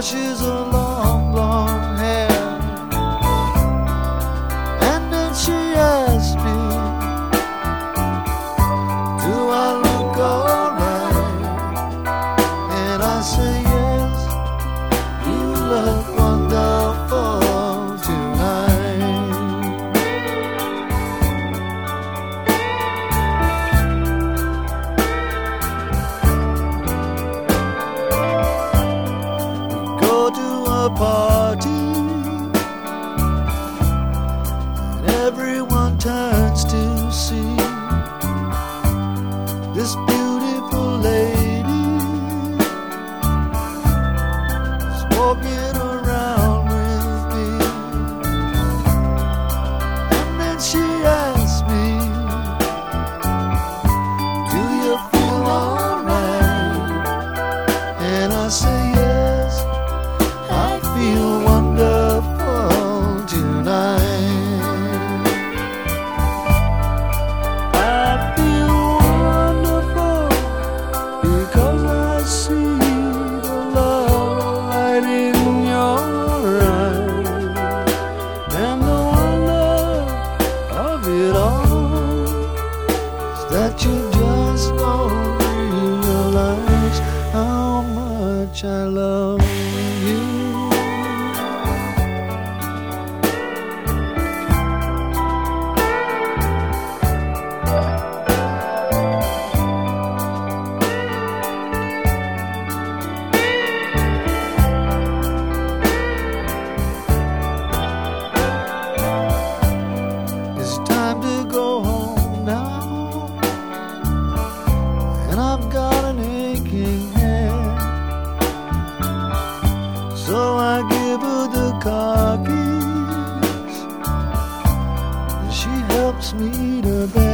brushes her a party. And everyone turns to see this beautiful lady. Is walking around with me. And then she asks me do you feel alright? And I say So I give her the car keys. And she helps me to bed.